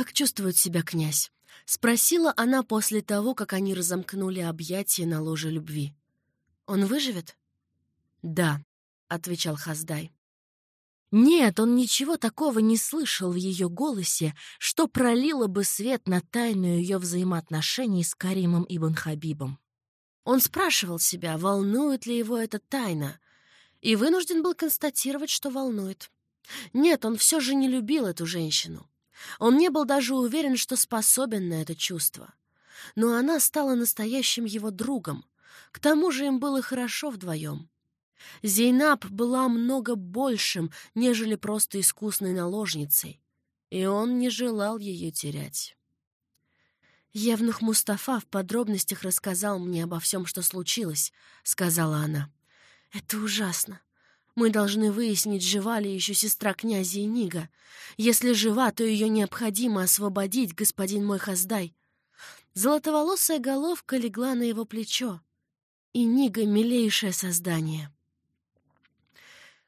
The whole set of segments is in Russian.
«Как чувствует себя князь?» — спросила она после того, как они разомкнули объятия на ложе любви. «Он выживет?» «Да», — отвечал Хаздай. Нет, он ничего такого не слышал в ее голосе, что пролило бы свет на тайну ее взаимоотношений с Каримом Ибн Хабибом. Он спрашивал себя, волнует ли его эта тайна, и вынужден был констатировать, что волнует. Нет, он все же не любил эту женщину. Он не был даже уверен, что способен на это чувство. Но она стала настоящим его другом. К тому же им было хорошо вдвоем. Зейнаб была много большим, нежели просто искусной наложницей, и он не желал ее терять. «Евнух Мустафа в подробностях рассказал мне обо всем, что случилось», — сказала она. «Это ужасно. Мы должны выяснить, жива ли еще сестра князя Нига. Если жива, то ее необходимо освободить, господин мой Хаздай». Золотоволосая головка легла на его плечо. И Нига — милейшее создание.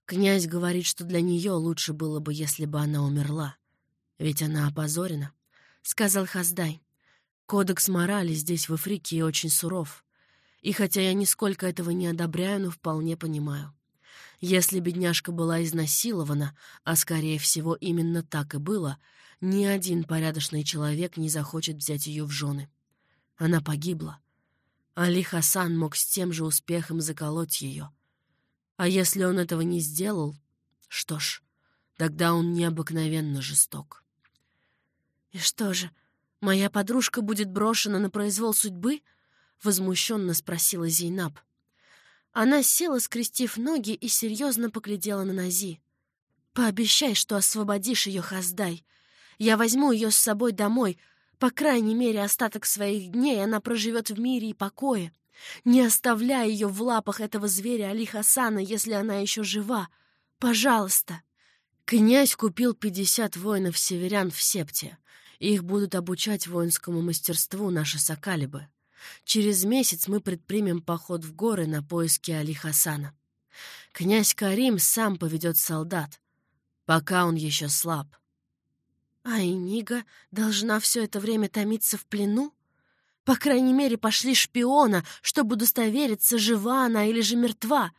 Князь говорит, что для нее лучше было бы, если бы она умерла. Ведь она опозорена, — сказал Хаздай. Кодекс морали здесь, в Африке, очень суров. И хотя я нисколько этого не одобряю, но вполне понимаю. Если бедняжка была изнасилована, а, скорее всего, именно так и было, ни один порядочный человек не захочет взять ее в жены. Она погибла. Али Хасан мог с тем же успехом заколоть ее — а если он этого не сделал, что ж, тогда он необыкновенно жесток. «И что же, моя подружка будет брошена на произвол судьбы?» — возмущенно спросила Зейнаб. Она села, скрестив ноги, и серьезно поглядела на Нази. «Пообещай, что освободишь ее, Хаздай. Я возьму ее с собой домой. По крайней мере, остаток своих дней она проживет в мире и покое. Не оставляй ее в лапах этого зверя Али Хасана, если она еще жива. Пожалуйста. Князь купил пятьдесят воинов-северян в Септе. Их будут обучать воинскому мастерству наши сокалибы. Через месяц мы предпримем поход в горы на поиски Али Хасана. Князь Карим сам поведет солдат, пока он еще слаб. А Инига должна все это время томиться в плену? По крайней мере, пошли шпиона, чтобы удостовериться, жива она или же мертва.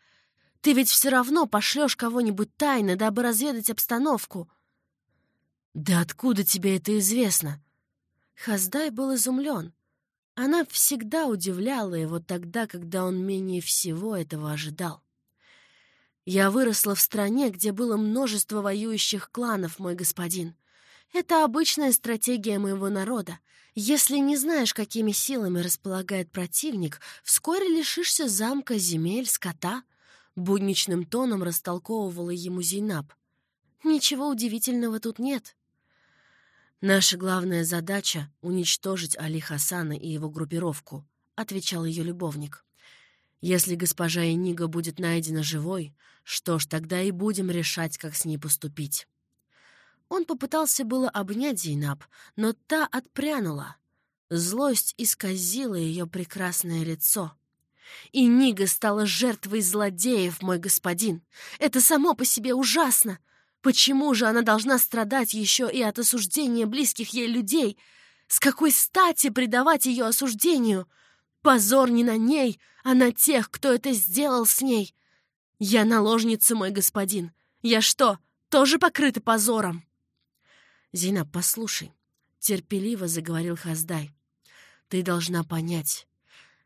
Ты ведь все равно пошлешь кого-нибудь тайно, дабы разведать обстановку. Да откуда тебе это известно? Хаздай был изумлен. Она всегда удивляла его тогда, когда он менее всего этого ожидал. «Я выросла в стране, где было множество воюющих кланов, мой господин. Это обычная стратегия моего народа. Если не знаешь, какими силами располагает противник, вскоре лишишься замка, земель, скота. Будничным тоном растолковывала ему Зейнаб. Ничего удивительного тут нет. Наша главная задача — уничтожить Али Хасана и его группировку, — отвечал ее любовник. Если госпожа Энига будет найдена живой, что ж, тогда и будем решать, как с ней поступить. Он попытался было обнять Зейнаб, но та отпрянула. Злость исказила ее прекрасное лицо. «И Нига стала жертвой злодеев, мой господин. Это само по себе ужасно. Почему же она должна страдать еще и от осуждения близких ей людей? С какой стати предавать ее осуждению? Позор не на ней, а на тех, кто это сделал с ней. Я наложница, мой господин. Я что, тоже покрыта позором?» «Зина, послушай», — терпеливо заговорил Хаздай. «Ты должна понять.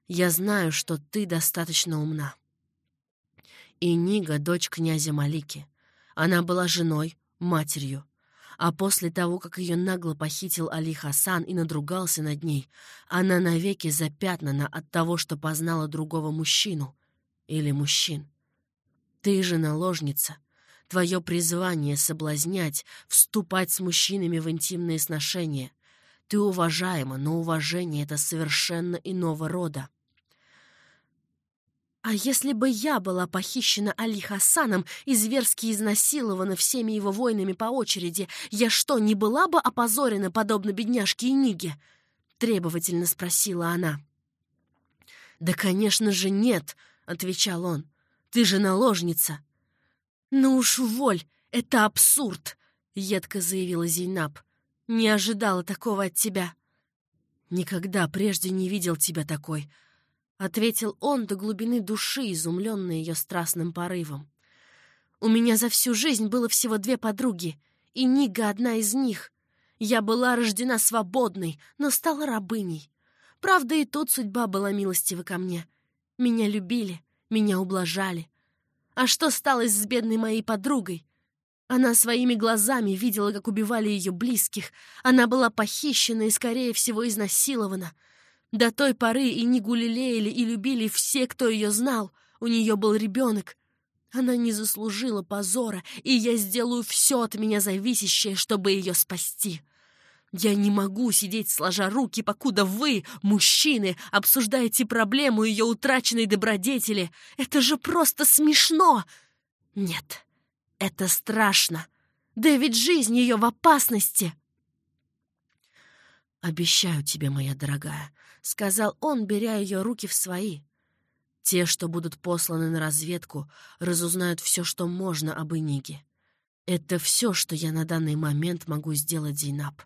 Я знаю, что ты достаточно умна. И Нига — дочь князя Малики. Она была женой, матерью. А после того, как ее нагло похитил Али Хасан и надругался над ней, она навеки запятнана от того, что познала другого мужчину или мужчин. Ты же наложница, Твое призвание — соблазнять, вступать с мужчинами в интимные сношения. Ты уважаема, но уважение — это совершенно иного рода. А если бы я была похищена Али Хасаном и зверски изнасилована всеми его воинами по очереди, я что, не была бы опозорена, подобно бедняжке Иниге? Требовательно спросила она. «Да, конечно же, нет», — отвечал он. «Ты же наложница. «Ну уж воль, это абсурд!» — едко заявила Зейнаб. Не ожидала такого от тебя». «Никогда прежде не видел тебя такой», — ответил он до глубины души, изумленный ее страстным порывом. «У меня за всю жизнь было всего две подруги, и Нига одна из них. Я была рождена свободной, но стала рабыней. Правда, и тут судьба была милостива ко мне. Меня любили, меня ублажали. А что стало с бедной моей подругой? Она своими глазами видела, как убивали ее близких. Она была похищена и, скорее всего, изнасилована. До той поры и не гулелеяли и любили все, кто ее знал. У нее был ребенок. Она не заслужила позора, и я сделаю все от меня зависящее, чтобы ее спасти. Я не могу сидеть сложа руки, покуда вы, мужчины, обсуждаете проблему ее утраченной добродетели. Это же просто смешно! Нет, это страшно. Да ведь жизнь ее в опасности. «Обещаю тебе, моя дорогая», — сказал он, беря ее руки в свои. «Те, что будут посланы на разведку, разузнают все, что можно об Иниге. Это все, что я на данный момент могу сделать, Зейнаб.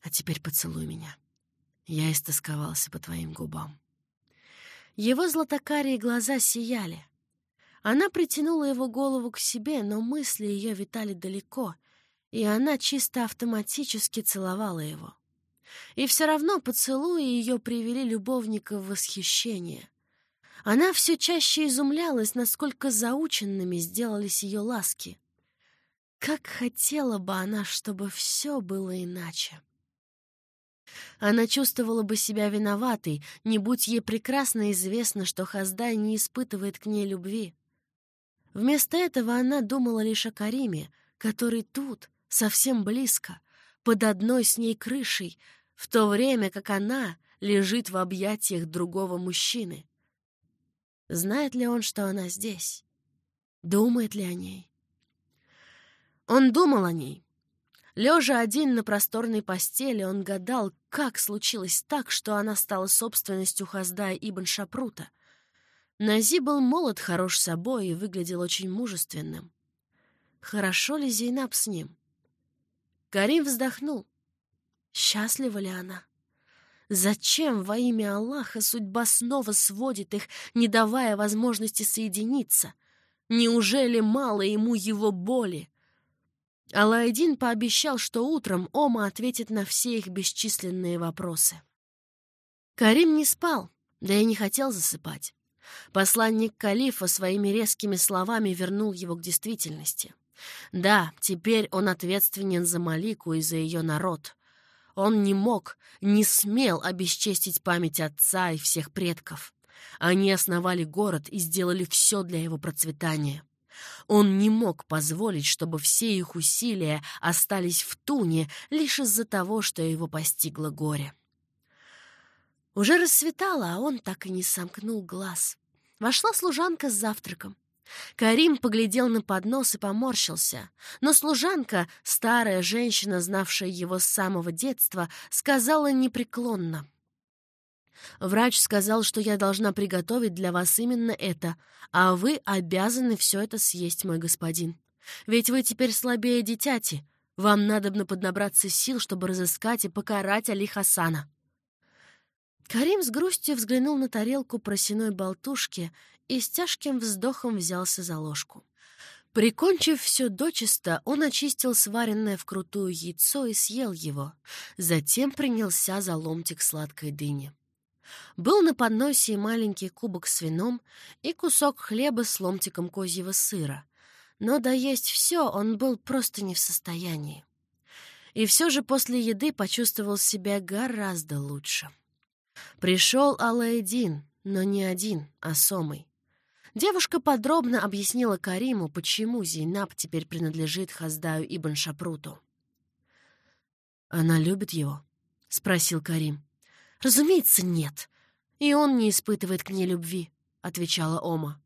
А теперь поцелуй меня. Я истосковался по твоим губам. Его златокарие глаза сияли. Она притянула его голову к себе, но мысли ее витали далеко, и она чисто автоматически целовала его. И все равно поцелуи ее привели любовника в восхищение. Она все чаще изумлялась, насколько заученными сделались ее ласки. Как хотела бы она, чтобы все было иначе. Она чувствовала бы себя виноватой, не будь ей прекрасно известно, что Хаздай не испытывает к ней любви. Вместо этого она думала лишь о Кариме, который тут, совсем близко, под одной с ней крышей, в то время как она лежит в объятиях другого мужчины. Знает ли он, что она здесь? Думает ли о ней? Он думал о ней, Лежа один на просторной постели, он гадал, как случилось так, что она стала собственностью Хаздая Ибн Шапрута. Нази был молод, хорош собой и выглядел очень мужественным. Хорошо ли Зейнаб с ним? Карим вздохнул. Счастлива ли она? Зачем во имя Аллаха судьба снова сводит их, не давая возможности соединиться? Неужели мало ему его боли? Алайдин пообещал, что утром Ома ответит на все их бесчисленные вопросы. Карим не спал, да и не хотел засыпать. Посланник Калифа своими резкими словами вернул его к действительности. Да, теперь он ответственен за Малику и за ее народ. Он не мог, не смел обесчестить память отца и всех предков. Они основали город и сделали все для его процветания. Он не мог позволить, чтобы все их усилия остались в туне лишь из-за того, что его постигло горе. Уже рассветало, а он так и не сомкнул глаз. Вошла служанка с завтраком. Карим поглядел на поднос и поморщился, но служанка, старая женщина, знавшая его с самого детства, сказала непреклонно — Врач сказал, что я должна приготовить для вас именно это, а вы обязаны все это съесть, мой господин. Ведь вы теперь слабее дитяти. Вам надобно поднабраться сил, чтобы разыскать и покарать Али Хасана». Карим с грустью взглянул на тарелку просеной болтушки и с тяжким вздохом взялся за ложку. Прикончив все дочисто, он очистил сваренное вкрутую яйцо и съел его. Затем принялся за ломтик сладкой дыни. Был на подносе маленький кубок с вином и кусок хлеба с ломтиком козьего сыра. Но доесть все он был просто не в состоянии. И все же после еды почувствовал себя гораздо лучше. Пришел Алаэдин, но не один, а Сомой. Девушка подробно объяснила Кариму, почему Зейнаб теперь принадлежит Хаздаю Ибн Шапруту. «Она любит его?» — спросил Карим. «Разумеется, нет. И он не испытывает к ней любви», — отвечала Ома.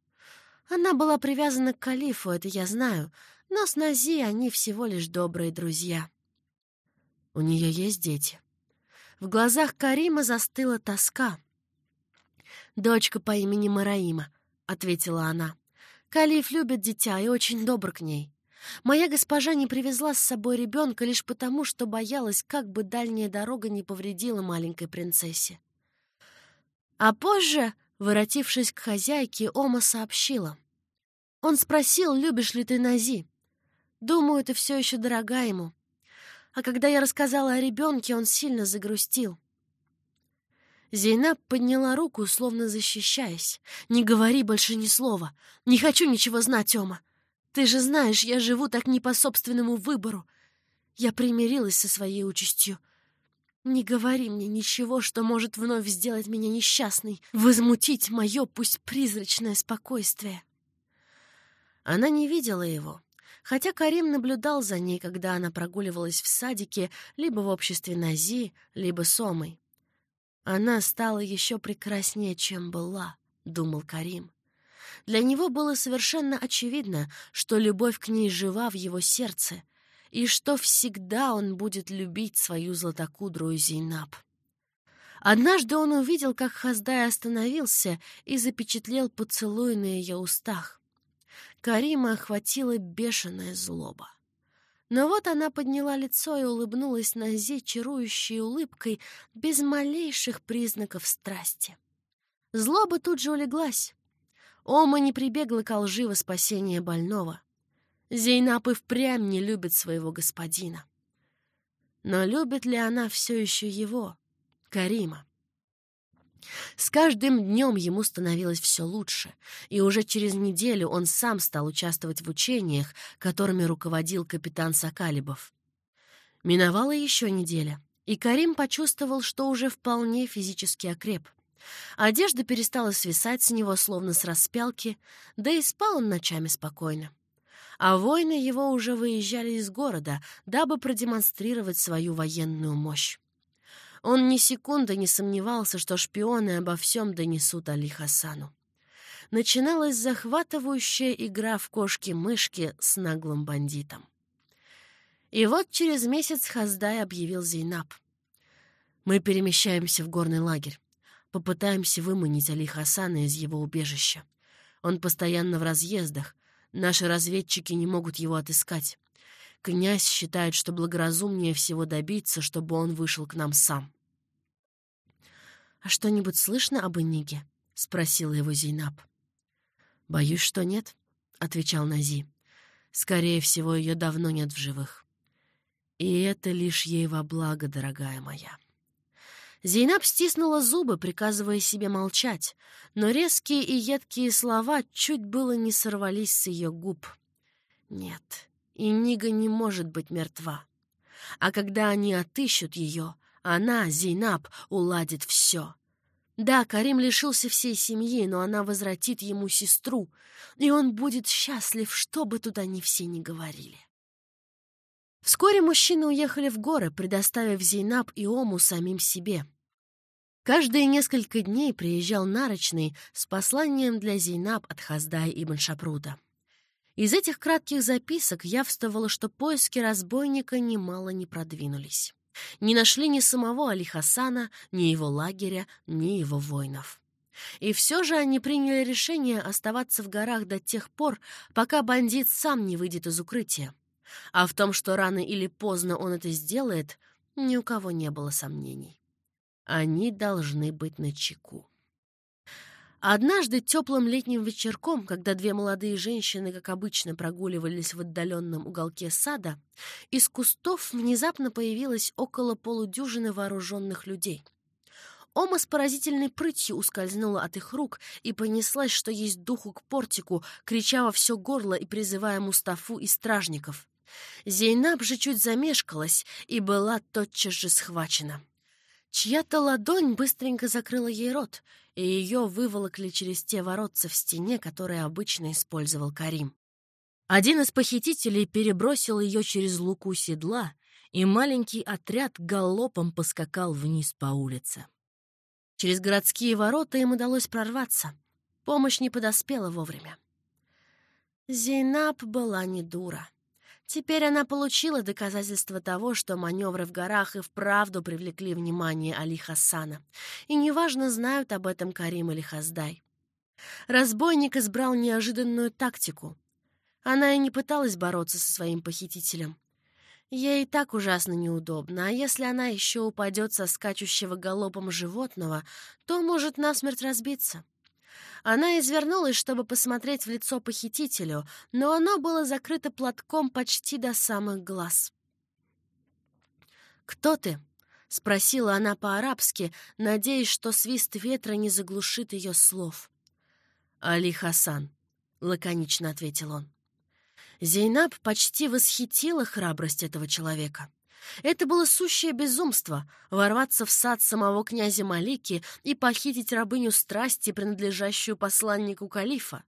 «Она была привязана к калифу, это я знаю, но с Нази они всего лишь добрые друзья». «У нее есть дети». В глазах Карима застыла тоска. «Дочка по имени Мараима», — ответила она. «Калиф любит дитя и очень добр к ней. Моя госпожа не привезла с собой ребенка лишь потому, что боялась, как бы дальняя дорога не повредила маленькой принцессе. А позже, воротившись к хозяйке, Ома сообщила. Он спросил, любишь ли ты Нази. Думаю, ты все еще дорога ему. А когда я рассказала о ребенке, он сильно загрустил. Зейнаб подняла руку, словно защищаясь. «Не говори больше ни слова. Не хочу ничего знать, Ома. Ты же знаешь, я живу так не по собственному выбору. Я примирилась со своей участью. Не говори мне ничего, что может вновь сделать меня несчастной, возмутить мое, пусть призрачное спокойствие». Она не видела его, хотя Карим наблюдал за ней, когда она прогуливалась в садике либо в обществе Нази, либо Сомой. Она стала еще прекраснее, чем была, думал Карим. Для него было совершенно очевидно, что любовь к ней жива в его сердце, и что всегда он будет любить свою златокудрую Зейнаб. Однажды он увидел, как Хаздай остановился и запечатлел поцелуй на ее устах. Карима охватила бешеная злоба. Но вот она подняла лицо и улыбнулась Назе чарующей улыбкой, без малейших признаков страсти. Злоба тут же улеглась. Ома не прибегла к лжи во спасение больного. Зейнаб и впрямь не любит своего господина. Но любит ли она все еще его, Карима? С каждым днем ему становилось все лучше, и уже через неделю он сам стал участвовать в учениях, которыми руководил капитан Сокалибов. Миновала еще неделя, и Карим почувствовал, что уже вполне физически окреп. Одежда перестала свисать с него, словно с распялки, да и спал он ночами спокойно. А воины его уже выезжали из города, дабы продемонстрировать свою военную мощь. Он ни секунды не сомневался, что шпионы обо всем донесут Али Хасану. Начиналась захватывающая игра в кошки-мышки с наглым бандитом. И вот через месяц Хаздай объявил Зейнаб. «Мы перемещаемся в горный лагерь. Попытаемся выманить Али Хасана из его убежища. Он постоянно в разъездах. Наши разведчики не могут его отыскать. Князь считает, что благоразумнее всего добиться, чтобы он вышел к нам сам. «А что-нибудь слышно об Иниге?» — спросила его Зейнаб. «Боюсь, что нет», — отвечал Нази. «Скорее всего, ее давно нет в живых. И это лишь ей во благо, дорогая моя». Зейнаб стиснула зубы, приказывая себе молчать, но резкие и едкие слова чуть было не сорвались с ее губ. «Нет, Инига не может быть мертва. А когда они отыщут ее, она, Зейнаб, уладит все. Да, Карим лишился всей семьи, но она возвратит ему сестру, и он будет счастлив, что бы туда ни все ни говорили. Вскоре мужчины уехали в горы, предоставив Зейнаб и Ому самим себе. Каждые несколько дней приезжал Нарочный с посланием для Зейнаб от Хаздая ибн Шапрута. Из этих кратких записок явствовало, что поиски разбойника немало не продвинулись. Не нашли ни самого Али Хасана, ни его лагеря, ни его воинов. И все же они приняли решение оставаться в горах до тех пор, пока бандит сам не выйдет из укрытия. А в том, что рано или поздно он это сделает, ни у кого не было сомнений. Они должны быть начеку. Однажды теплым летним вечерком, когда две молодые женщины, как обычно, прогуливались в отдаленном уголке сада, из кустов внезапно появилось около полудюжины вооруженных людей. Ома с поразительной прытью ускользнула от их рук и понеслась, что есть духу к портику, крича во все горло и призывая Мустафу и стражников. Зейнаб же чуть замешкалась и была тотчас же схвачена. Чья-то ладонь быстренько закрыла ей рот, и ее выволокли через те воротца в стене, которые обычно использовал Карим. Один из похитителей перебросил ее через луку седла, и маленький отряд галопом поскакал вниз по улице. Через городские ворота им удалось прорваться. Помощь не подоспела вовремя. Зейнаб была не дура. Теперь она получила доказательство того, что маневры в горах и вправду привлекли внимание Али Хасана. И неважно, знают об этом Карим или Хаздай. Разбойник избрал неожиданную тактику. Она и не пыталась бороться со своим похитителем. Ей и так ужасно неудобно, а если она еще упадет со скачущего галопом животного, то может насмерть разбиться. Она извернулась, чтобы посмотреть в лицо похитителю, но оно было закрыто платком почти до самых глаз. «Кто ты?» — спросила она по-арабски, надеясь, что свист ветра не заглушит ее слов. «Али Хасан», — лаконично ответил он. Зейнаб почти восхитила храбрость этого человека. Это было сущее безумство — ворваться в сад самого князя Малики и похитить рабыню страсти, принадлежащую посланнику калифа.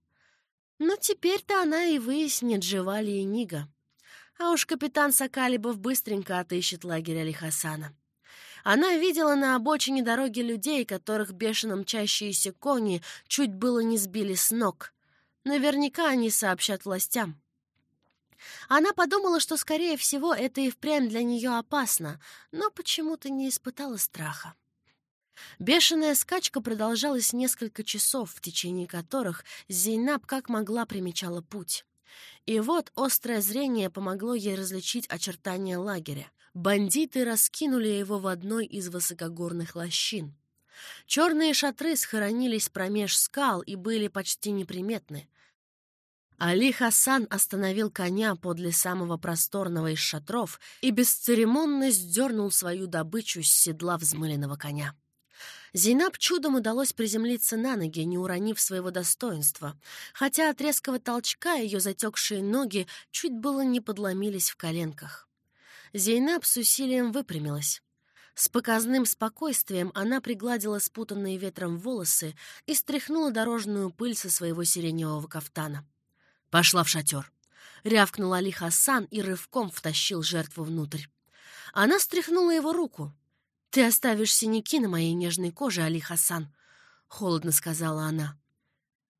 Но теперь-то она и выяснит, жива ли Нига. А уж капитан Сакалибов быстренько отыщет лагерь Али Хасана. Она видела на обочине дороги людей, которых бешено мчащиеся кони чуть было не сбили с ног. Наверняка они сообщат властям. Она подумала, что, скорее всего, это и впрямь для нее опасно, но почему-то не испытала страха. Бешеная скачка продолжалась несколько часов, в течение которых Зейнаб как могла примечала путь. И вот острое зрение помогло ей различить очертания лагеря. Бандиты раскинули его в одной из высокогорных лощин. Черные шатры схоронились промеж скал и были почти неприметны. Али Хасан остановил коня подле самого просторного из шатров и бесцеремонно сдернул свою добычу с седла взмыленного коня. Зейнаб чудом удалось приземлиться на ноги, не уронив своего достоинства, хотя от резкого толчка ее затекшие ноги чуть было не подломились в коленках. Зейнаб с усилием выпрямилась. С показным спокойствием она пригладила спутанные ветром волосы и стряхнула дорожную пыль со своего сиреневого кафтана. Пошла в шатер. Рявкнул Али Хасан и рывком втащил жертву внутрь. Она стряхнула его руку. «Ты оставишь синяки на моей нежной коже, Али Хасан», — холодно сказала она.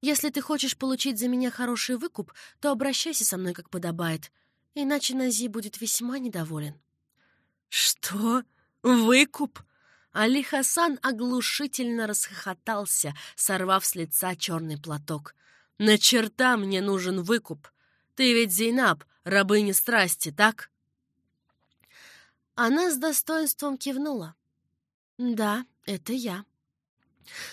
«Если ты хочешь получить за меня хороший выкуп, то обращайся со мной, как подобает, иначе Нази будет весьма недоволен». «Что? Выкуп?» Али Хасан оглушительно расхохотался, сорвав с лица черный платок. На черта мне нужен выкуп. Ты ведь Зейнаб, рабыня страсти, так?» Она с достоинством кивнула. «Да, это я».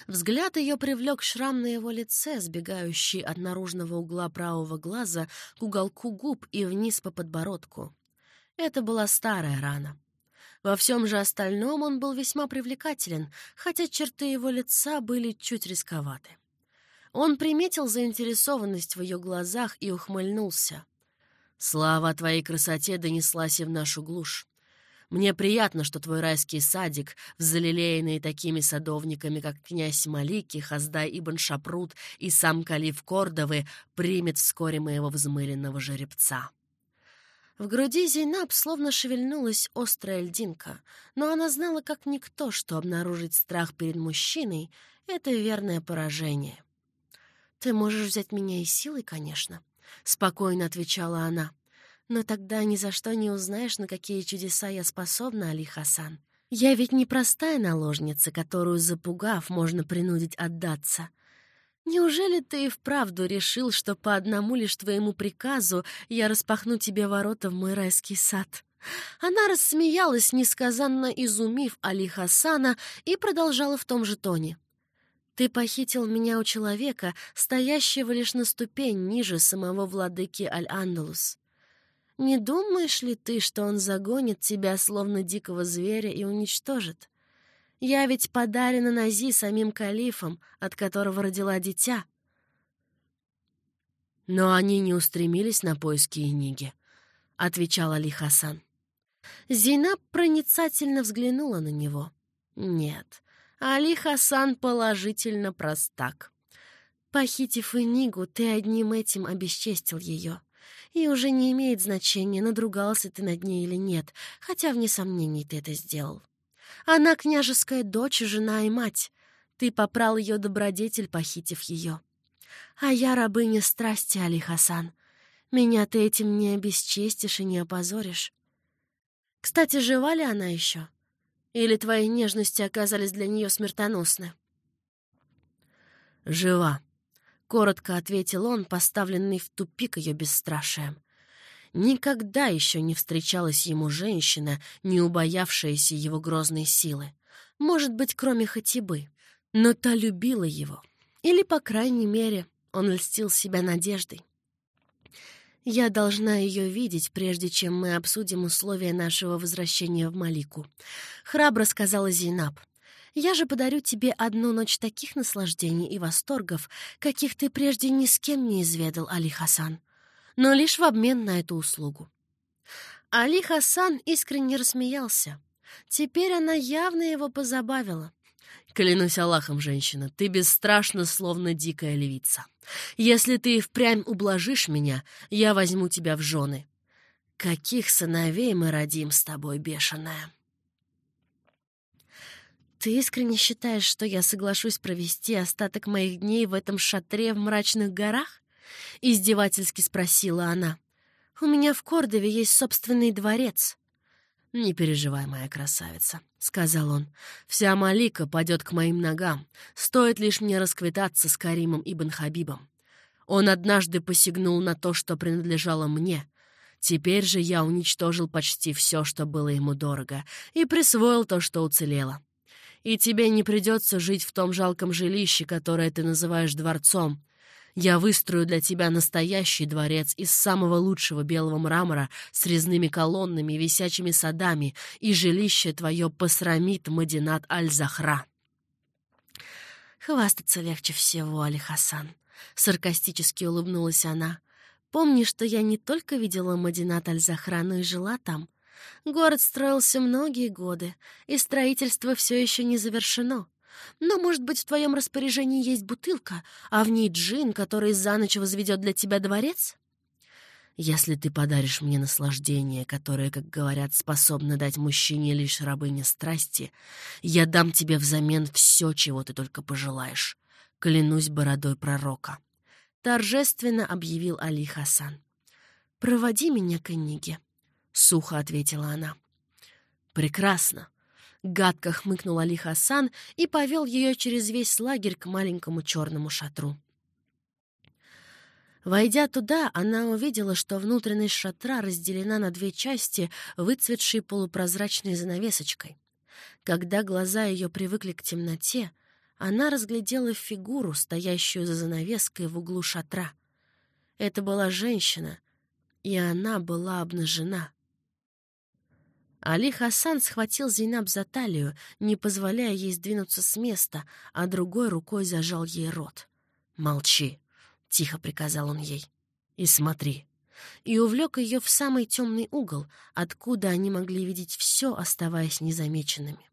Взгляд ее привлек шрам на его лице, сбегающий от наружного угла правого глаза к уголку губ и вниз по подбородку. Это была старая рана. Во всем же остальном он был весьма привлекателен, хотя черты его лица были чуть рисковаты. Он приметил заинтересованность в ее глазах и ухмыльнулся. «Слава о твоей красоте донеслась и в нашу глушь. Мне приятно, что твой райский садик, залелеянный такими садовниками, как князь Малики, Хаздай Ибн Шапрут и сам Калиф Кордовы, примет вскоре моего взмыленного жеребца». В груди Зейнаб словно шевельнулась острая льдинка, но она знала как никто, что обнаружить страх перед мужчиной — это верное поражение. «Ты можешь взять меня и силой, конечно», — спокойно отвечала она. «Но тогда ни за что не узнаешь, на какие чудеса я способна, Али Хасан. Я ведь не простая наложница, которую, запугав, можно принудить отдаться. Неужели ты и вправду решил, что по одному лишь твоему приказу я распахну тебе ворота в мой райский сад?» Она рассмеялась, несказанно изумив Али Хасана, и продолжала в том же тоне. Ты похитил меня у человека, стоящего лишь на ступень ниже самого владыки Аль-Андалус. Не думаешь ли ты, что он загонит тебя, словно дикого зверя, и уничтожит? Я ведь подарена Нази самим калифом, от которого родила дитя. Но они не устремились на поиски Иниги, — отвечал Али Хасан. Зейнаб проницательно взглянула на него. Нет, Али Хасан положительно простак. Похитив Энигу, ты одним этим обесчестил ее. И уже не имеет значения, надругался ты над ней или нет, хотя, вне сомнений, ты это сделал. Она княжеская дочь, жена и мать. Ты попрал ее добродетель, похитив ее. А я рабыня страсти, Али Хасан. Меня ты этим не обесчестишь и не опозоришь. Кстати, жива ли она еще? Или твои нежности оказались для нее смертоносны?» «Жива», — коротко ответил он, поставленный в тупик ее бесстрашием. Никогда еще не встречалась ему женщина, не убоявшаяся его грозной силы. Может быть, кроме Хатибы. Но та любила его. Или, по крайней мере, он льстил себя надеждой. «Я должна ее видеть, прежде чем мы обсудим условия нашего возвращения в Малику», — храбро сказала Зейнаб. «Я же подарю тебе одну ночь таких наслаждений и восторгов, каких ты прежде ни с кем не изведал, Али Хасан но лишь в обмен на эту услугу. Али Хасан искренне рассмеялся. Теперь она явно его позабавила. «Клянусь Аллахом, женщина, ты бесстрашна, словно дикая львица. Если ты впрямь ублажишь меня, я возьму тебя в жены. Каких сыновей мы родим с тобой, бешеная?» «Ты искренне считаешь, что я соглашусь провести остаток моих дней в этом шатре в мрачных горах?» — издевательски спросила она. «У меня в Кордове есть собственный дворец». «Не переживай, моя красавица», — сказал он. «Вся Малика падет к моим ногам. Стоит лишь мне расквитаться с Каримом Ибн Хабибом. Он однажды посягнул на то, что принадлежало мне. Теперь же я уничтожил почти все, что было ему дорого, и присвоил то, что уцелело. И тебе не придется жить в том жалком жилище, которое ты называешь дворцом. Я выстрою для тебя настоящий дворец из самого лучшего белого мрамора с резными колоннами, висячими садами, и жилище твое посрамит Мадинат Аль-Захра». «Хвастаться легче всего, Али Хасан», — саркастически улыбнулась она. «Помни, что я не только видела Мадинат Аль-Захра, но и жила там. Город строился многие годы, и строительство все еще не завершено. Но, может быть, в твоем распоряжении есть бутылка, а в ней джин, который за ночь возведет для тебя дворец? Если ты подаришь мне наслаждение, которое, как говорят, способно дать мужчине лишь рабыне страсти, я дам тебе взамен все, чего ты только пожелаешь. Клянусь бородой пророка. Торжественно объявил Али Хасан. «Проводи меня к Энниге», — сухо ответила она. «Прекрасно. Гадко хмыкнул Али Хасан и повел ее через весь лагерь к маленькому черному шатру. Войдя туда, она увидела, что внутренность шатра разделена на две части, выцветшей полупрозрачной занавесочкой. Когда глаза ее привыкли к темноте, она разглядела фигуру, стоящую за занавеской в углу шатра. Это была женщина, и она была обнажена. Али Хасан схватил Зейнаб за талию, не позволяя ей сдвинуться с места, а другой рукой зажал ей рот. «Молчи», — тихо приказал он ей, — «и смотри». И увлек ее в самый темный угол, откуда они могли видеть все, оставаясь незамеченными.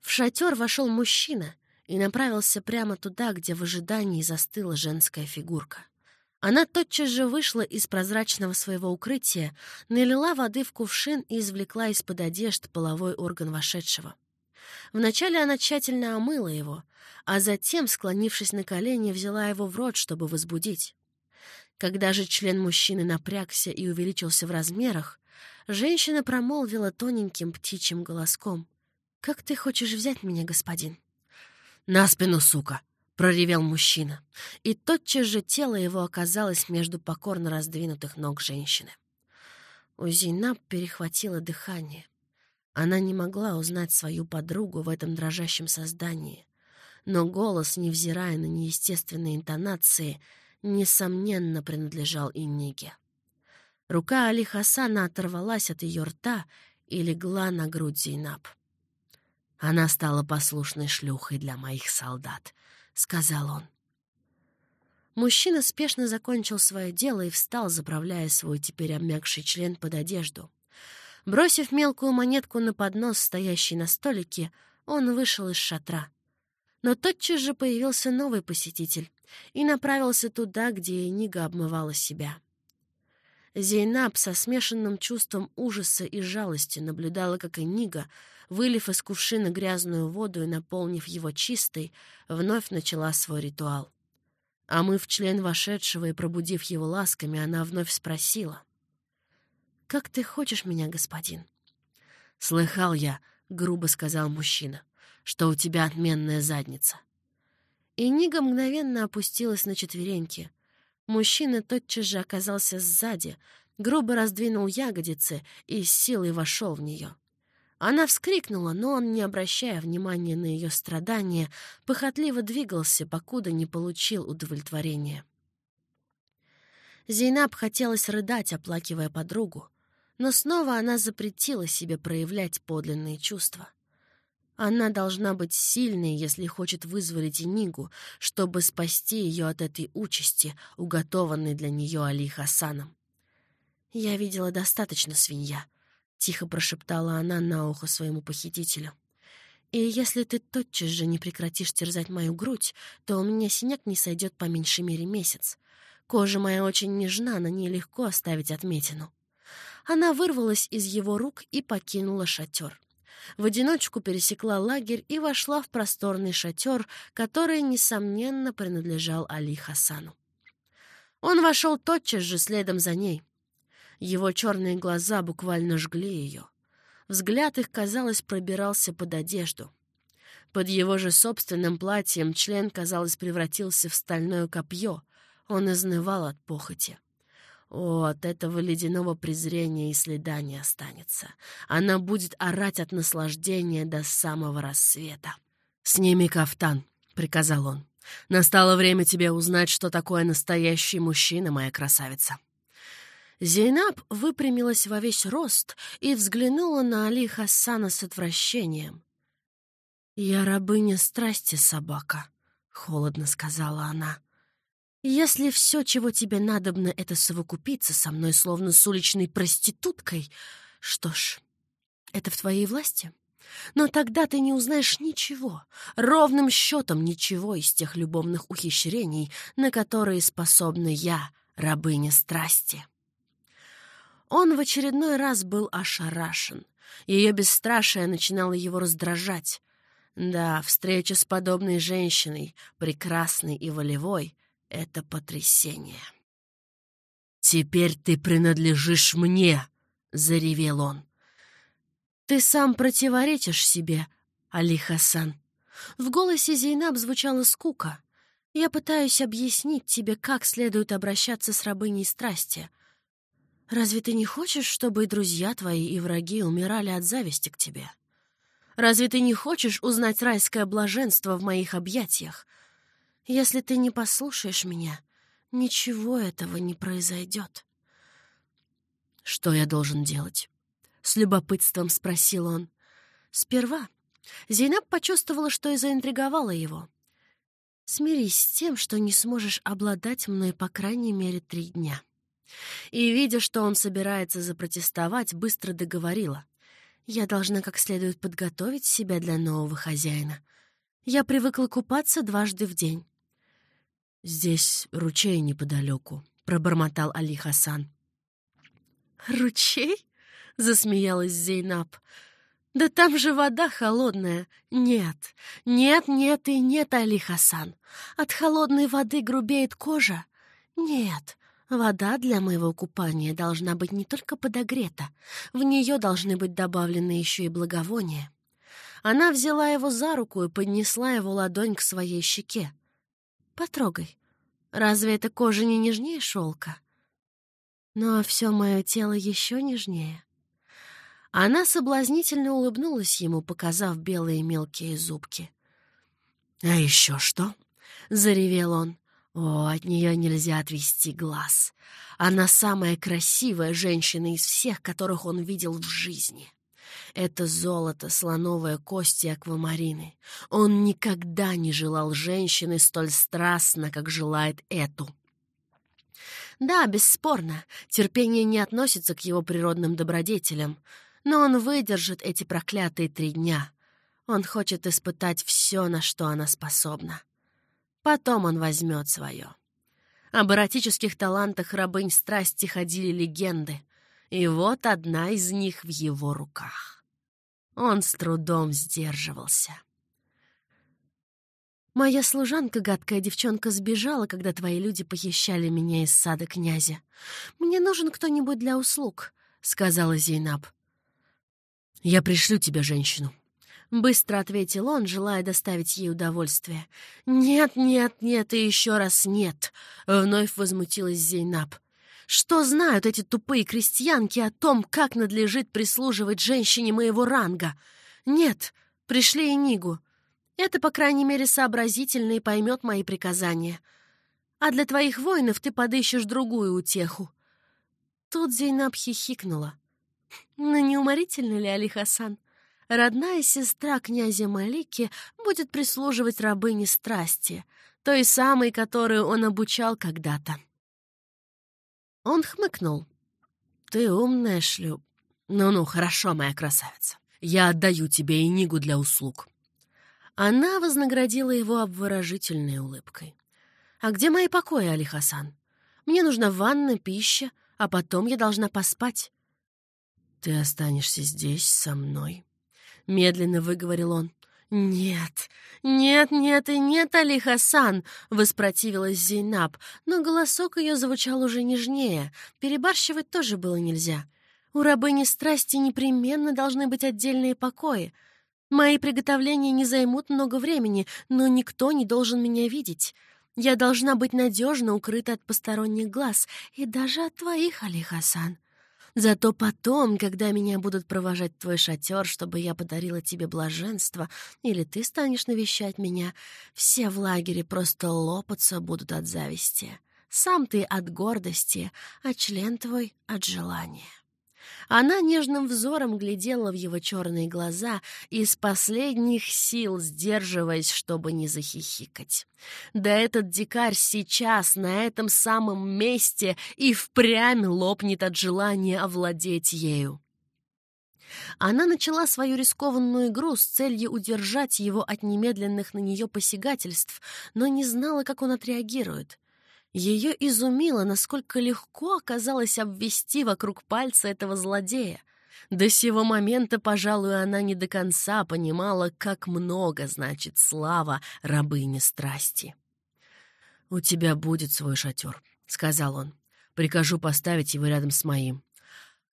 В шатер вошел мужчина и направился прямо туда, где в ожидании застыла женская фигурка. Она тотчас же вышла из прозрачного своего укрытия, налила воды в кувшин и извлекла из-под одежд половой орган вошедшего. Вначале она тщательно омыла его, а затем, склонившись на колени, взяла его в рот, чтобы возбудить. Когда же член мужчины напрягся и увеличился в размерах, женщина промолвила тоненьким птичьим голоском. «Как ты хочешь взять меня, господин?» «На спину, сука!» — проревел мужчина, и тотчас же тело его оказалось между покорно раздвинутых ног женщины. У Зейнаб перехватило дыхание. Она не могла узнать свою подругу в этом дрожащем создании, но голос, невзирая на неестественные интонации, несомненно принадлежал Инниге. Рука Али Хасана оторвалась от ее рта и легла на грудь Зейнаб. Она стала послушной шлюхой для моих солдат —— сказал он. Мужчина спешно закончил свое дело и встал, заправляя свой теперь обмякший член под одежду. Бросив мелкую монетку на поднос, стоящий на столике, он вышел из шатра. Но тотчас же появился новый посетитель и направился туда, где Энига обмывала себя. Зейнаб со смешанным чувством ужаса и жалости наблюдала, как Энига вылив из кувшина грязную воду и наполнив его чистой, вновь начала свой ритуал. А мы в член вошедшего и пробудив его ласками, она вновь спросила. «Как ты хочешь меня, господин?» «Слыхал я», — грубо сказал мужчина, — «что у тебя отменная задница». И Нига мгновенно опустилась на четвереньки. Мужчина тотчас же оказался сзади, грубо раздвинул ягодицы и с силой вошел в нее. Она вскрикнула, но он, не обращая внимания на ее страдания, похотливо двигался, покуда не получил удовлетворения. Зейнаб хотелось рыдать, оплакивая подругу, но снова она запретила себе проявлять подлинные чувства. Она должна быть сильной, если хочет вызволить Инигу, чтобы спасти ее от этой участи, уготованной для нее Али Хасаном. «Я видела достаточно, свинья», — тихо прошептала она на ухо своему похитителю. «И если ты тотчас же не прекратишь терзать мою грудь, то у меня синяк не сойдет по меньшей мере месяц. Кожа моя очень нежна, на ней легко оставить отметину». Она вырвалась из его рук и покинула шатер. В одиночку пересекла лагерь и вошла в просторный шатер, который, несомненно, принадлежал Али Хасану. Он вошел тотчас же следом за ней. Его черные глаза буквально жгли ее. Взгляд их, казалось, пробирался под одежду. Под его же собственным платьем член, казалось, превратился в стальное копье. Он изнывал от похоти. О, от этого ледяного презрения и следа не останется. Она будет орать от наслаждения до самого рассвета. «Сними кафтан», — приказал он. «Настало время тебе узнать, что такое настоящий мужчина, моя красавица». Зейнаб выпрямилась во весь рост и взглянула на Али Хасана с отвращением. «Я рабыня страсти, собака», — холодно сказала она. «Если все, чего тебе надобно, это совокупиться со мной, словно с уличной проституткой, что ж, это в твоей власти. Но тогда ты не узнаешь ничего, ровным счетом ничего из тех любовных ухищрений, на которые способна я, рабыня страсти». Он в очередной раз был ошарашен. Ее бесстрашие начинало его раздражать. Да, встреча с подобной женщиной, прекрасной и волевой, — это потрясение. «Теперь ты принадлежишь мне!» — заревел он. «Ты сам противоречишь себе, Али Хасан». В голосе Зейнаб звучала скука. «Я пытаюсь объяснить тебе, как следует обращаться с рабыней страсти. Разве ты не хочешь, чтобы и друзья твои, и враги умирали от зависти к тебе? Разве ты не хочешь узнать райское блаженство в моих объятиях, если ты не послушаешь меня, ничего этого не произойдет. «Что я должен делать?» — с любопытством спросил он. Сперва Зейнаб почувствовала, что и заинтриговала его. «Смирись с тем, что не сможешь обладать мной по крайней мере три дня». И, видя, что он собирается запротестовать, быстро договорила. «Я должна как следует подготовить себя для нового хозяина. Я привыкла купаться дважды в день. «Здесь ручей неподалеку», — пробормотал Али Хасан. «Ручей?» — засмеялась Зейнаб. «Да там же вода холодная. Нет, нет, нет и нет, Али Хасан. От холодной воды грубеет кожа. Нет, вода для моего купания должна быть не только подогрета. В нее должны быть добавлены еще и благовония». Она взяла его за руку и поднесла его ладонь к своей щеке. Потрогай. Разве эта кожа не нежнее шелка? А все мое тело еще нежнее. Она соблазнительно улыбнулась ему, показав белые мелкие зубки. «А еще что?» — заревел он. «О, от нее нельзя отвести глаз. Она самая красивая женщина из всех, которых он видел в жизни». Это золото, слоновая кость и аквамарины. Он никогда не желал женщины столь страстно, как желает эту. Да, бесспорно, терпение не относится к его природным добродетелям, но он выдержит эти проклятые три дня. Он хочет испытать все, на что она способна. Потом он возьмет свое. Об эротических талантах рабынь страсти ходили легенды, и вот одна из них в его руках. Он с трудом сдерживался. «Моя служанка, гадкая девчонка, сбежала, когда твои люди похищали меня из сада князя. Мне нужен кто-нибудь для услуг», — сказала Зейнаб. «Я пришлю тебе женщину», —— быстро ответил он, желая доставить ей удовольствие. «Нет, нет, нет и еще раз нет!» — вновь возмутилась Зейнаб. «Что знают эти тупые крестьянки о том, как надлежит прислуживать женщине моего ранга? Нет, пришли и Нигу. Это, по крайней мере, сообразительно и поймет мои приказания. А для твоих воинов ты подыщешь другую утеху». Тут Зейнаб хихикнула. «Ну, не уморительно ли, Али Хасан? Родная сестра князя Малики будет прислуживать рабыне страсти, той самой, которую он обучал когда-то». Он хмыкнул. «Ты умная, шлюп. Ну-ну, хорошо, моя красавица. Я отдаю тебе и Нигу для услуг». Она вознаградила его обворожительной улыбкой. «А где мои покои, Али Хасан? Мне нужна ванна, пища, а потом я должна поспать». «Ты останешься здесь со мной», — медленно выговорил он. «Нет, нет, нет и нет, Али Хасан!» — воспротивилась Зейнаб, но голосок ее звучал уже нежнее. Перебарщивать тоже было нельзя. У рабыни страсти непременно должны быть отдельные покои. Мои приготовления не займут много времени, но никто не должен меня видеть. Я должна быть надежно укрыта от посторонних глаз, и даже от твоих, Али Хасан. Зато потом, когда меня будут провожать твой шатер, чтобы я подарила тебе блаженство, или ты станешь навещать меня, все в лагере просто лопаться будут от зависти. Сам ты от гордости, а член твой — от желания. Она нежным взором глядела в его черные глаза, из последних сил сдерживаясь, чтобы не захихикать. Да этот дикарь сейчас, на этом самом месте, и впрямь лопнет от желания овладеть ею. Она начала свою рискованную игру с целью удержать его от немедленных на нее посягательств, но не знала, как он отреагирует. Ее изумило, насколько легко оказалось обвести вокруг пальца этого злодея. До сего момента, пожалуй, она не до конца понимала, как много значит слава рабыни страсти. «У тебя будет свой шатер», — сказал он. «Прикажу поставить его рядом с моим.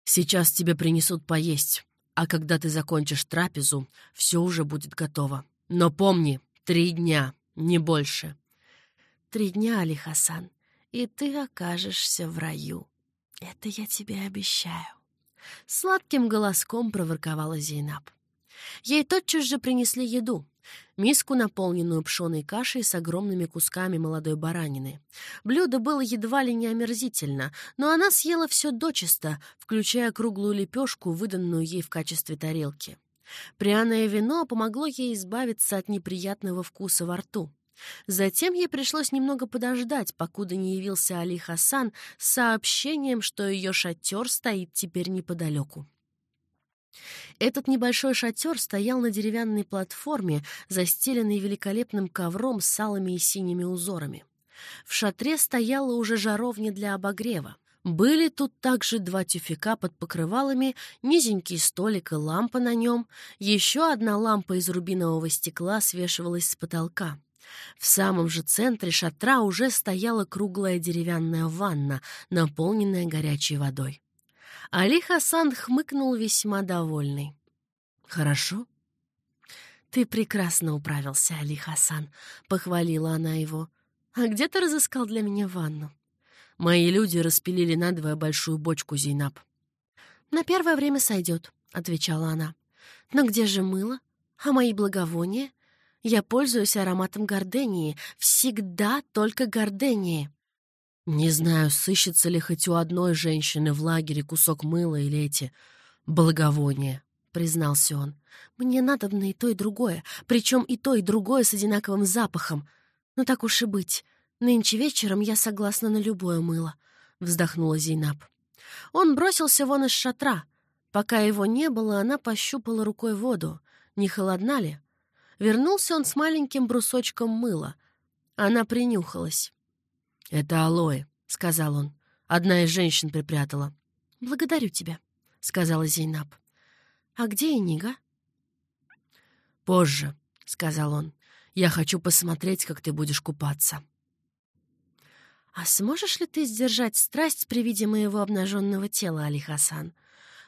Сейчас тебе принесут поесть, а когда ты закончишь трапезу, все уже будет готово. Но помни, три дня, не больше три дня, Али Хасан, и ты окажешься в раю. Это я тебе обещаю. Сладким голоском проворковала Зейнаб. Ей тотчас же принесли еду. Миску, наполненную пшеной кашей с огромными кусками молодой баранины. Блюдо было едва ли не омерзительно, но она съела все дочисто, включая круглую лепешку, выданную ей в качестве тарелки. Пряное вино помогло ей избавиться от неприятного вкуса во рту. Затем ей пришлось немного подождать, покуда не явился Али Хасан с сообщением, что ее шатер стоит теперь неподалеку. Этот небольшой шатер стоял на деревянной платформе, застеленной великолепным ковром с алыми и синими узорами. В шатре стояла уже жаровня для обогрева. Были тут также два тюфяка под покрывалами, низенький столик и лампа на нем. Еще одна лампа из рубинового стекла свешивалась с потолка. В самом же центре шатра уже стояла круглая деревянная ванна, наполненная горячей водой. Али Хасан хмыкнул весьма довольный. «Хорошо?» «Ты прекрасно управился, Али Хасан», — похвалила она его. «А где ты разыскал для меня ванну?» «Мои люди распилили надвое большую бочку, Зейнаб». «На первое время сойдет», — отвечала она. «Но где же мыло? А мои благовония? Я пользуюсь ароматом гордении. Всегда только гордении. Не знаю, сыщется ли хоть у одной женщины в лагере кусок мыла или эти благовония, признался он. Мне надобно и то, и другое, причем и то, и другое с одинаковым запахом. Ну так уж и быть. Нынче вечером я согласна на любое мыло, вздохнула Зейнаб. Он бросился вон из шатра. Пока его не было, она пощупала рукой воду. Не холодна ли? Вернулся он с маленьким брусочком мыла. Она принюхалась. «Это алоэ», — сказал он. Одна из женщин припрятала. «Благодарю тебя», — сказала Зейнаб. «А где Энига?» «Позже», — сказал он. «Я хочу посмотреть, как ты будешь купаться». «А сможешь ли ты сдержать страсть при виде моего обнаженного тела, Али Хасан?»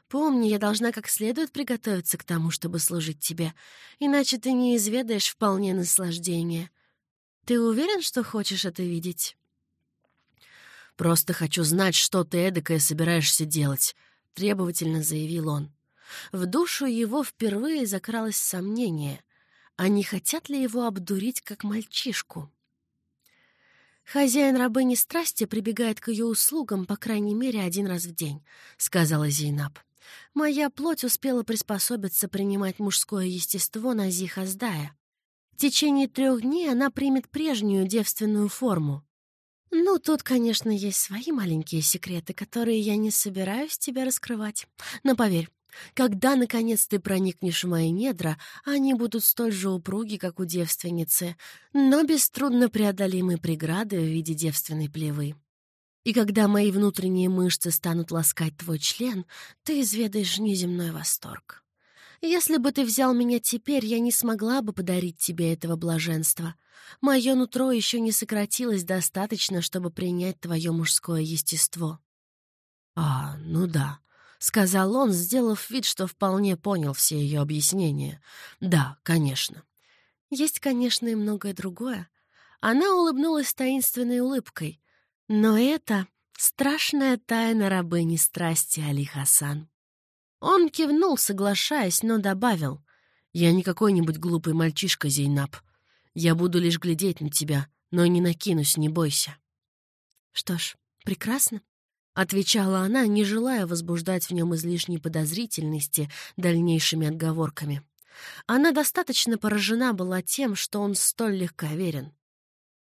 Помни, я должна как следует приготовиться к тому, чтобы служить тебе, иначе ты не изведаешь вполне наслаждения. Ты уверен, что хочешь это видеть?» «Просто хочу знать, что ты эдакое собираешься делать», — требовательно заявил он. В душу его впервые закралось сомнение, а не хотят ли его обдурить, как мальчишку? «Хозяин рабыни страсти прибегает к ее услугам по крайней мере один раз в день», — сказала Зейнаб. «Моя плоть успела приспособиться принимать мужское естество на Зихаздая. В течение трех дней она примет прежнюю девственную форму. Ну, тут, конечно, есть свои маленькие секреты, которые я не собираюсь тебе раскрывать. Но поверь, когда, наконец, ты проникнешь в мои недра, они будут столь же упруги, как у девственницы, но без труднопреодолимой преграды в виде девственной плевы. И когда мои внутренние мышцы станут ласкать твой член, ты изведаешь неземной восторг. Если бы ты взял меня теперь, я не смогла бы подарить тебе этого блаженства. Мое нутро еще не сократилось достаточно, чтобы принять твое мужское естество. А, ну да, — сказал он, сделав вид, что вполне понял все ее объяснения. «Да, конечно». «Есть, конечно, и многое другое». Она улыбнулась таинственной улыбкой. «Но это страшная тайна рабыни страсти, Али Хасан». Он кивнул, соглашаясь, но добавил. «Я не какой-нибудь глупый мальчишка, Зейнаб. Я буду лишь глядеть на тебя, но не накинусь, не бойся». «Что ж, прекрасно. Отвечала она, не желая возбуждать в нем излишней подозрительности дальнейшими отговорками. Она достаточно поражена была тем, что он столь легковерен.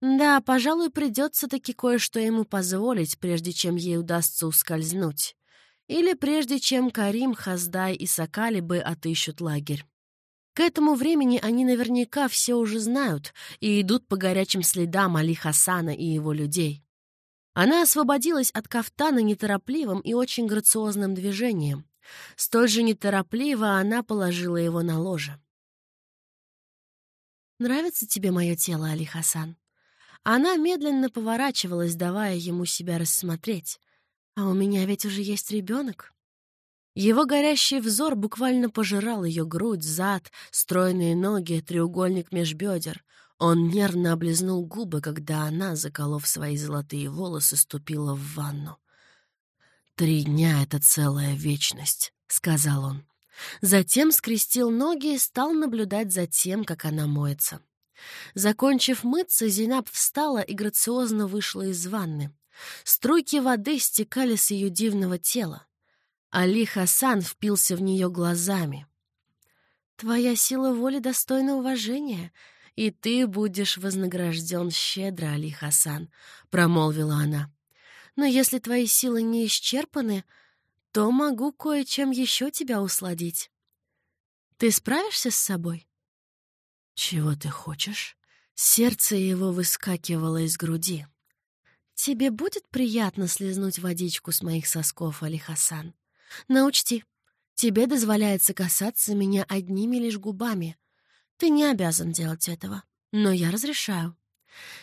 Да, пожалуй, придется таки кое-что ему позволить, прежде чем ей удастся ускользнуть. Или прежде чем Карим, Хаздай и Сакалибы отыщут лагерь. К этому времени они наверняка все уже знают и идут по горячим следам Али Хасана и его людей. Она освободилась от кафтана неторопливым и очень грациозным движением. Столь же неторопливо она положила его на ложе. «Нравится тебе мое тело, Али Хасан?» Она медленно поворачивалась, давая ему себя рассмотреть. «А у меня ведь уже есть ребенок». Его горящий взор буквально пожирал ее грудь, зад, стройные ноги, треугольник меж бедер. Он нервно облизнул губы, когда она, заколов свои золотые волосы, ступила в ванну. «Три дня — это целая вечность», — сказал он. Затем скрестил ноги и стал наблюдать за тем, как она моется. Закончив мыться, Зинаб встала и грациозно вышла из ванны. Струйки воды стекали с ее дивного тела. Али Хасан впился в нее глазами. «Твоя сила воли достойна уважения», и ты будешь вознагражден щедро, Али Хасан», — промолвила она. «Но если твои силы не исчерпаны, то могу кое-чем еще тебя усладить. Ты справишься с собой?» «Чего ты хочешь?» Сердце его выскакивало из груди. «Тебе будет приятно слезнуть водичку с моих сосков, Али Хасан? Но тебе дозволяется касаться меня одними лишь губами, ты не обязан делать этого, но я разрешаю».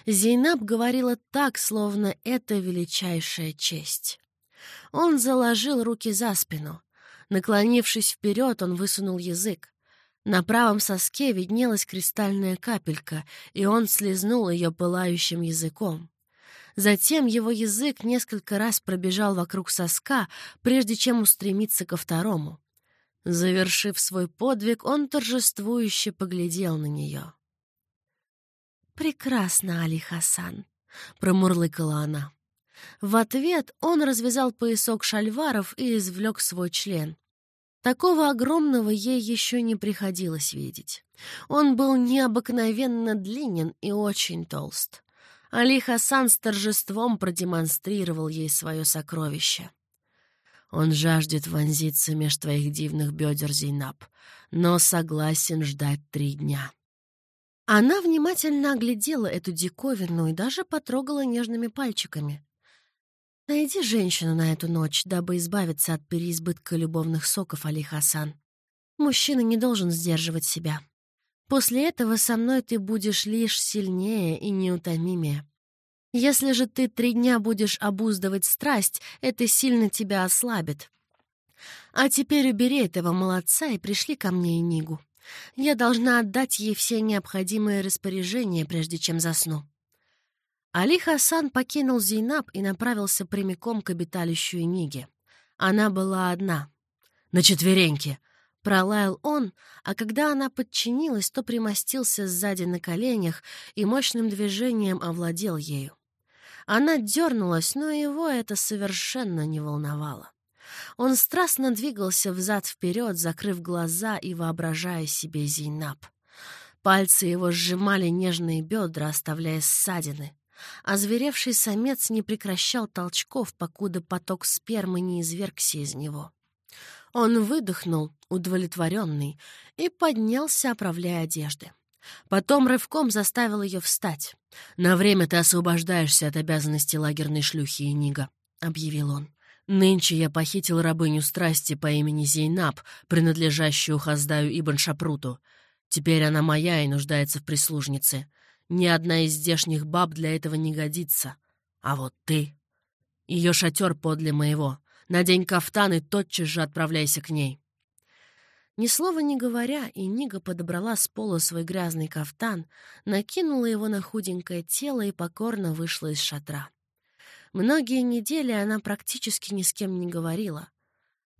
Зейнаб говорила так, словно это величайшая честь. Он заложил руки за спину. Наклонившись вперед, он высунул язык. На правом соске виднелась кристальная капелька, и он слезнул ее пылающим языком. Затем его язык несколько раз пробежал вокруг соска, прежде чем устремиться ко второму. Завершив свой подвиг, он торжествующе поглядел на нее. «Прекрасно, Али Хасан», — промурлыкала она. В ответ он развязал поясок шальваров и извлек свой член. Такого огромного ей еще не приходилось видеть. Он был необыкновенно длинен и очень толст. Али Хасан с торжеством продемонстрировал ей свое сокровище. Он жаждет вонзиться меж твоих дивных бедер, Зейнаб, но согласен ждать три дня». Она внимательно оглядела эту диковину и даже потрогала нежными пальчиками. «Найди женщину на эту ночь, дабы избавиться от переизбытка любовных соков, Али Хасан. Мужчина не должен сдерживать себя. После этого со мной ты будешь лишь сильнее и неутомимее. Если же ты три дня будешь обуздывать страсть, это сильно тебя ослабит. А теперь убери этого молодца и пришли ко мне и Нигу. Я должна отдать ей все необходимые распоряжения, прежде чем засну». Али Хасан покинул Зейнаб и направился прямиком к обиталищу Ниги. Она была одна. «На четвереньки!» — пролаял он, а когда она подчинилась, то примостился сзади на коленях и мощным движением овладел ею. Она дернулась, но его это совершенно не волновало. Он страстно двигался взад-вперед, закрыв глаза и воображая себе Зейнаб. Пальцы его сжимали нежные бедра, оставляя ссадины. Озверевший самец не прекращал толчков, покуда поток спермы не извергся из него. Он выдохнул, удовлетворенный, и поднялся, оправляя одежды. Потом рывком заставил ее встать. «На время ты освобождаешься от обязанности лагерной шлюхи и Нига», — объявил он. Нынче я похитил рабыню страсти по имени Зейнаб, принадлежащую Хаздаю Ибн Шапруту. Теперь она моя и нуждается в прислужнице. Ни одна из здешних баб для этого не годится. А вот ты... Ее шатер подле моего. Надень кафтан и тотчас же отправляйся к ней. Ни слова не говоря, и Нига подобрала с пола свой грязный кафтан, накинула его на худенькое тело и покорно вышла из шатра. Многие недели она практически ни с кем не говорила.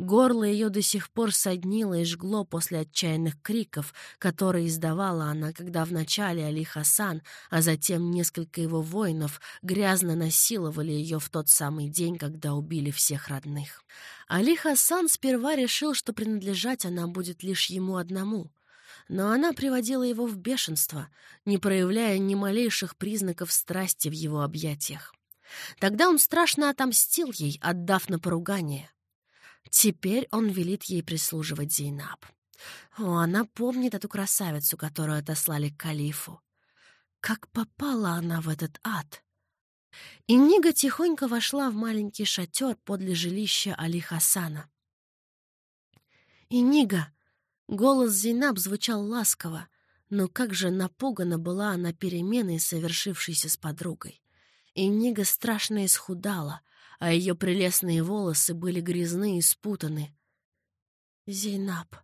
Горло ее до сих пор соднило и жгло после отчаянных криков, которые издавала она, когда вначале Али Хасан, а затем несколько его воинов грязно насиловали ее в тот самый день, когда убили всех родных. Али Хасан сперва решил, что принадлежать она будет лишь ему одному — но она приводила его в бешенство, не проявляя ни малейших признаков страсти в его объятиях. Тогда он страшно отомстил ей, отдав на поругание. Теперь он велит ей прислуживать Зейнаб. О, она помнит эту красавицу, которую отослали к калифу. Как попала она в этот ад? И Нига тихонько вошла в маленький шатер подле жилища Али Хасана. И Нига, голос Зейнаб звучал ласково, но как же напугана была она переменой, совершившейся с подругой. И Нига страшно исхудала, а ее прелестные волосы были грязны и спутаны. «Зейнаб!»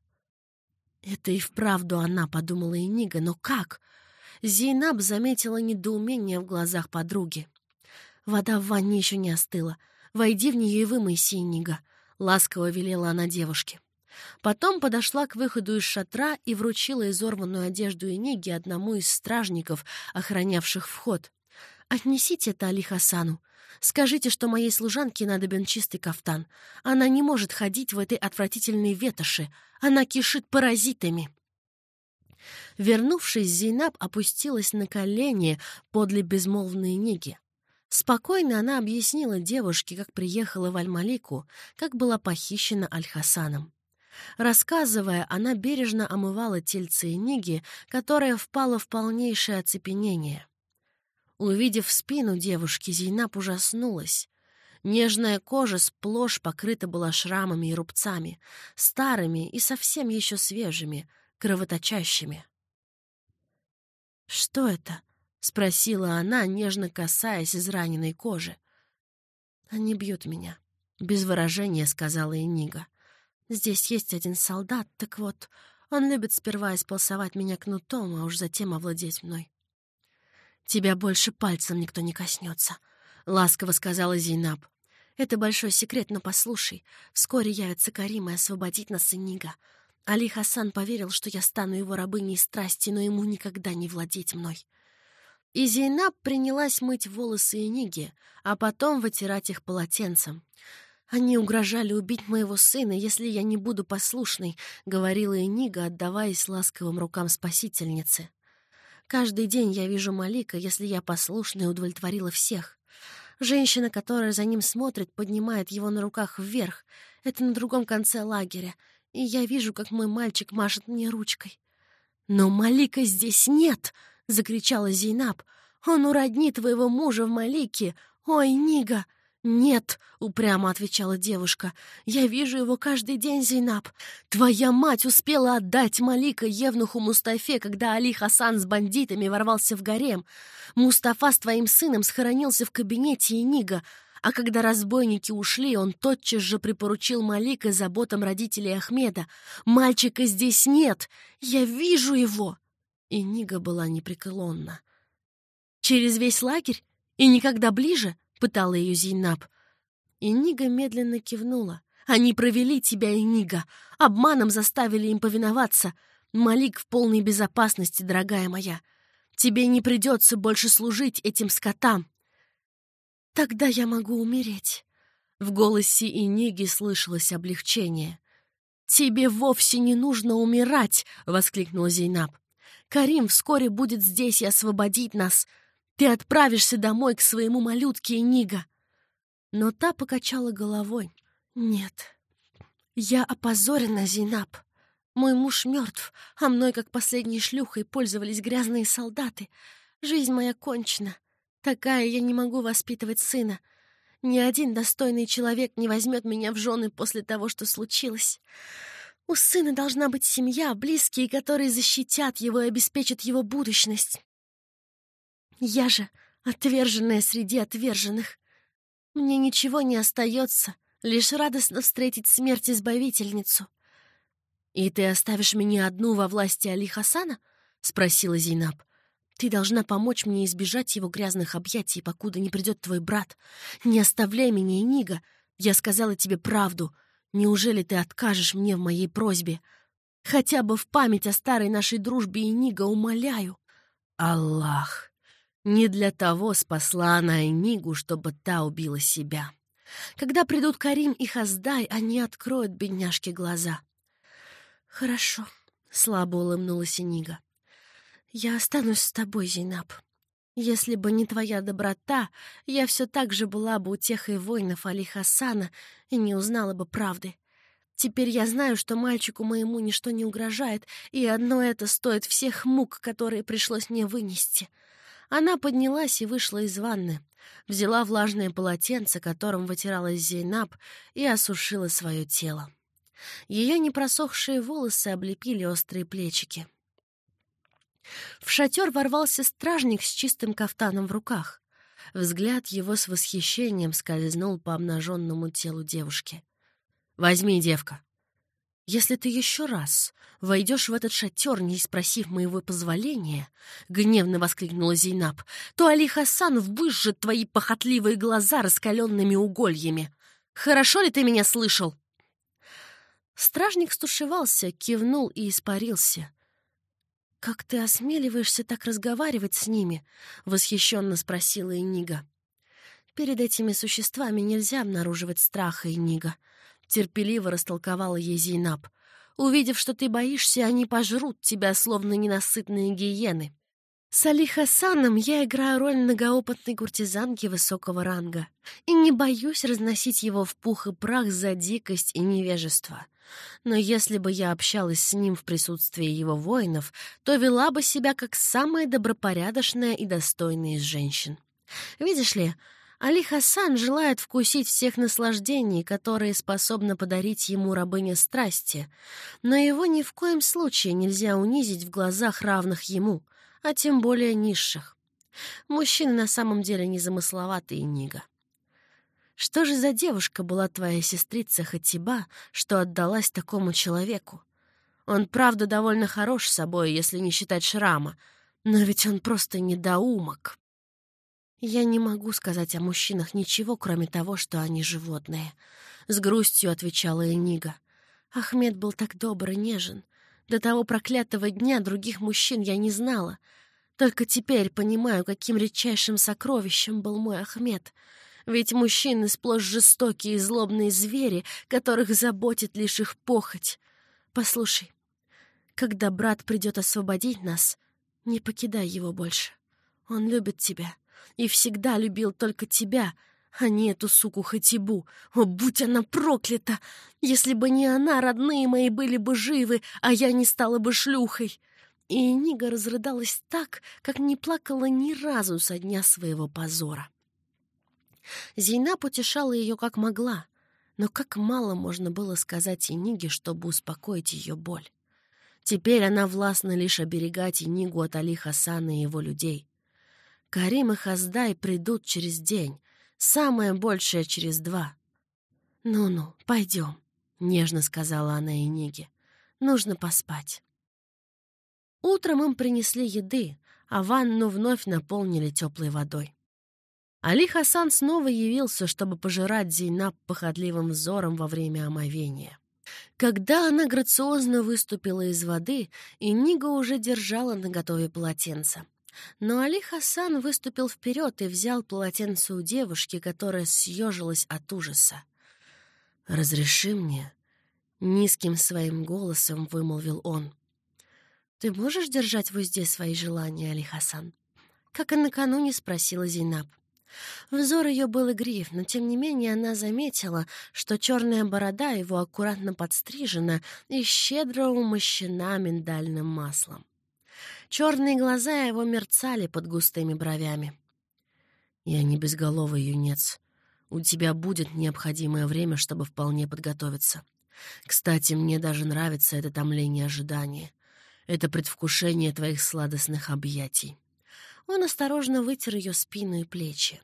«Это и вправду она», — подумала Инига, — «но как?» Зейнаб заметила недоумение в глазах подруги. «Вода в ванне еще не остыла. Войди в нее и вымойся, Инига», — ласково велела она девушке. Потом подошла к выходу из шатра и вручила изорванную одежду Иниги одному из стражников, охранявших вход. «Отнесите это Али Хасану. Скажите, что моей служанке надобен чистый кафтан. Она не может ходить в этой отвратительной ветоши. Она кишит паразитами». Вернувшись, Зейнаб опустилась на колени подле безмолвной Ниги. Спокойно она объяснила девушке, как приехала в Аль-Малику, как была похищена Аль-Хасаном. Рассказывая, она бережно омывала тельце Ниги, которая впала в полнейшее оцепенение. Увидев спину девушки, Зейнаб ужаснулась. Нежная кожа сплошь покрыта была шрамами и рубцами, старыми и совсем еще свежими, кровоточащими. «Что это?» — спросила она, нежно касаясь израненной кожи. «Они бьют меня», — без выражения сказала Энига. «Здесь есть один солдат, так вот, он любит сперва исполосовать меня кнутом, а уж затем овладеть мной. «Тебя больше пальцем никто не коснется», — ласково сказала Зейнаб. «Это большой секрет, но послушай. Вскоре явится Карим и освободит нас и Нига. Али Хасан поверил, что я стану его рабыней страсти, но ему никогда не владеть мной». И Зейнаб принялась мыть волосы и Ниги, а потом вытирать их полотенцем. «Они угрожали убить моего сына, если я не буду послушной», — говорила Энига, отдаваясь ласковым рукам спасительницы. Каждый день я вижу Малика, если я послушна и удовлетворила всех. Женщина, которая за ним смотрит, поднимает его на руках вверх. Это на другом конце лагеря. И я вижу, как мой мальчик машет мне ручкой. «Но Малика здесь нет!» — закричала Зейнаб. «Он у родни твоего мужа в Малике! Ой, Нига!» «Нет», — упрямо отвечала девушка, — «я вижу его каждый день, Зейнаб. Твоя мать успела отдать Малика Евнуху Мустафе, когда Али Хасан с бандитами ворвался в гарем. Мустафа с твоим сыном схоронился в кабинете Инига, А когда разбойники ушли, он тотчас же припоручил Малика заботам родителей Ахмеда. «Мальчика здесь нет! Я вижу его!» И Нига была непреклонна. «Через весь лагерь? И никогда ближе?» — пытала ее Зейнаб. И Нига медленно кивнула. «Они провели тебя, и Нига, обманом заставили им повиноваться. Малик в полной безопасности, дорогая моя. Тебе не придется больше служить этим скотам. Тогда я могу умереть. В голосе Иниги слышалось облегчение. «Тебе вовсе не нужно умирать!» — воскликнула Зейнаб. «Карим вскоре будет здесь и освободить нас. Ты отправишься домой к своему малютке Инига». Но та покачала головой. «Нет, я опозорена, Зейнаб. Мой муж мертв, а мной, как последней шлюхой, пользовались грязные солдаты. Жизнь моя кончена. Такая я не могу воспитывать сына. Ни один достойный человек не возьмет меня в жены после того, что случилось. У сына должна быть семья, близкие, которые защитят его и обеспечат его будущность. Я же отверженная среди отверженных. Мне ничего не остается, лишь радостно встретить смерть-избавительницу. «И ты оставишь меня одну во власти Али Хасана?» — спросила Зейнаб. «Ты должна помочь мне избежать его грязных объятий, покуда не придет твой брат. Не оставляй меня, Нига. Я сказала тебе правду. Неужели ты откажешь мне в моей просьбе? Хотя бы в память о старой нашей дружбе, Инига, умоляю». Аллах! Не для того спасла она Энигу, чтобы та убила себя. Когда придут Карим и Хаздай, они откроют бедняжке глаза. «Хорошо», — слабо улыбнулась Нига. «Я останусь с тобой, Зейнаб. Если бы не твоя доброта, я все так же была бы утехой воинов Али Хасана и не узнала бы правды. Теперь я знаю, что мальчику моему ничто не угрожает, и одно это стоит всех мук, которые пришлось мне вынести». Она поднялась и вышла из ванны, взяла влажное полотенце, которым вытиралась Зейнаб, и осушила свое тело. Ее непросохшие волосы облепили острые плечики. В шатер ворвался стражник с чистым кафтаном в руках. Взгляд его с восхищением скользнул по обнаженному телу девушки. «Возьми, девка. Если ты еще раз войдешь в этот шатер, не спросив моего позволения, — гневно воскликнула Зейнаб, — то Али Хасан выжжет твои похотливые глаза раскаленными угольями. Хорошо ли ты меня слышал?» Стражник стушевался, кивнул и испарился. «Как ты осмеливаешься так разговаривать с ними?» — восхищенно спросила Энига. «Перед этими существами нельзя обнаруживать страха, Энига», — терпеливо растолковала ей Зейнаб. «Увидев, что ты боишься, они пожрут тебя, словно ненасытные гиены. С Али Хасаном я играю роль многоопытной куртизанки высокого ранга и не боюсь разносить его в пух и прах за дикость и невежество. Но если бы я общалась с ним в присутствии его воинов, то вела бы себя как самая добропорядочная и достойная из женщин. Видишь ли, Али Хасан желает вкусить всех наслаждений, которые способна подарить ему рабыня страсти, но его ни в коем случае нельзя унизить в глазах равных ему, а тем более низших. Мужчины на самом деле незамысловатые, Нига. Что же за девушка была твоя сестрица Хатиба, что отдалась такому человеку? Он, правда, довольно хорош собой, если не считать шрама, но ведь он просто недоумок. Я не могу сказать о мужчинах ничего, кроме того, что они животные. С грустью отвечала Энига. Ахмед был так добр и нежен. До того проклятого дня других мужчин я не знала. Только теперь понимаю, каким редчайшим сокровищем был мой Ахмед — ведь мужчины сплошь жестокие и злобные звери, которых заботит лишь их похоть. Послушай, когда брат придет освободить нас, не покидай его больше. Он любит тебя и всегда любил только тебя, а не эту суку Хатибу. О, будь она проклята! Если бы не она, родные мои были бы живы, а я не стала бы шлюхой. И Нига разрыдалась так, как не плакала ни разу со дня своего позора. Зейна потешала ее как могла, но как мало можно было сказать Иниге, чтобы успокоить ее боль. Теперь она властна лишь оберегать Инигу от Али Хасана и его людей. Карим и Хаздай придут через день. самое большее через два. «Ну-ну, пойдем», — нежно сказала она Эниге. «Нужно поспать». Утром им принесли еды, а ванну вновь наполнили теплой водой. Али Хасан снова явился, чтобы пожирать Зейнаб похотливым взором во время омовения. Когда она грациозно выступила из воды, и Нига уже держала наготове полотенце. Но Али Хасан выступил вперед и взял полотенце у девушки, которая съежилась от ужаса. «Разреши мне», — низким своим голосом вымолвил он. «Ты можешь держать в узде свои желания, Али Хасан?» Как и накануне спросила Зейнаб. Взор ее был игрив, но тем не менее она заметила, что черная борода его аккуратно подстрижена и щедро умощена миндальным маслом. Черные глаза его мерцали под густыми бровями. «Я не безголовый юнец. У тебя будет необходимое время, чтобы вполне подготовиться. Кстати, мне даже нравится это томление ожидания. Это предвкушение твоих сладостных объятий. Он осторожно вытер ее спину и плечи.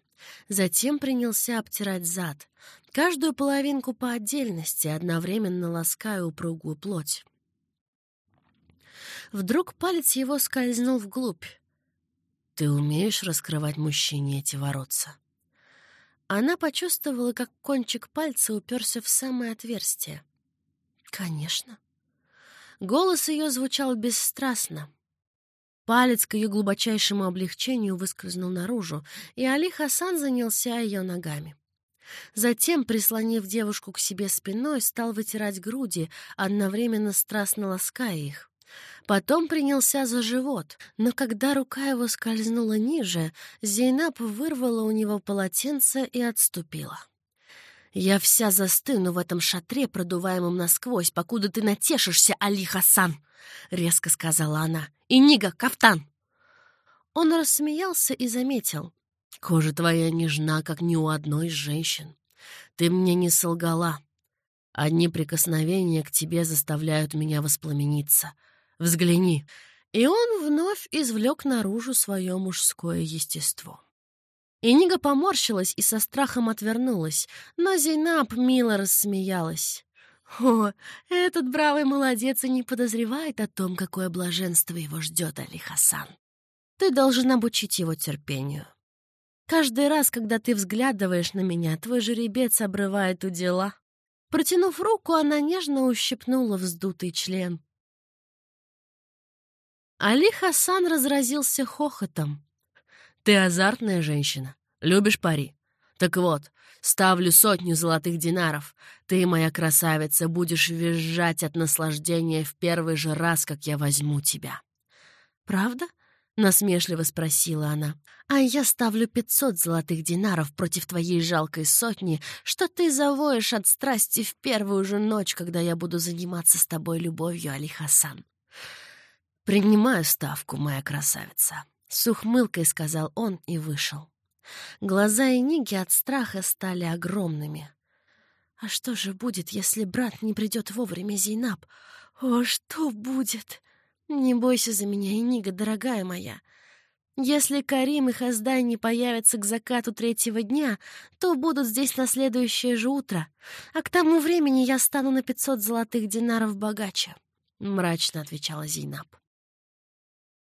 Затем принялся обтирать зад, каждую половинку по отдельности, одновременно лаская упругую плоть. Вдруг палец его скользнул вглубь. «Ты умеешь раскрывать мужчине эти воротца?» Она почувствовала, как кончик пальца уперся в самое отверстие. «Конечно». Голос ее звучал бесстрастно, Палец к ее глубочайшему облегчению выскользнул наружу, и Али Хасан занялся ее ногами. Затем, прислонив девушку к себе спиной, стал вытирать груди, одновременно страстно лаская их. Потом принялся за живот, но когда рука его скользнула ниже, Зейнаб вырвала у него полотенце и отступила. «Я вся застыну в этом шатре, продуваемом насквозь, покуда ты натешишься, Али Хасан!» — резко сказала она. «И Нига, кафтан!» Он рассмеялся и заметил. «Кожа твоя нежна, как ни у одной из женщин. Ты мне не солгала. Одни прикосновения к тебе заставляют меня воспламениться. Взгляни!» И он вновь извлек наружу свое мужское естество. Инига поморщилась и со страхом отвернулась, но Зейнаб мило рассмеялась. «О, этот бравый молодец и не подозревает о том, какое блаженство его ждет, Али Хасан. Ты должен обучить его терпению. Каждый раз, когда ты взглядываешь на меня, твой жеребец обрывает у дела». Протянув руку, она нежно ущипнула вздутый член. Али Хасан разразился хохотом. Ты азартная женщина. Любишь пари? Так вот, ставлю сотню золотых динаров. Ты, моя красавица, будешь визжать от наслаждения в первый же раз, как я возьму тебя. Правда? — насмешливо спросила она. «А я ставлю пятьсот золотых динаров против твоей жалкой сотни, что ты завоешь от страсти в первую же ночь, когда я буду заниматься с тобой любовью, Али Хасан». «Принимаю ставку, моя красавица», с ухмылкой сказал он и вышел. Глаза Эниги от страха стали огромными. «А что же будет, если брат не придет вовремя, Зейнаб? О, что будет? Не бойся за меня, Энига, дорогая моя. Если Карим и Хаздай не появятся к закату третьего дня, то будут здесь на следующее же утро, а к тому времени я стану на пятьсот золотых динаров богаче», — мрачно отвечала Зейнаб.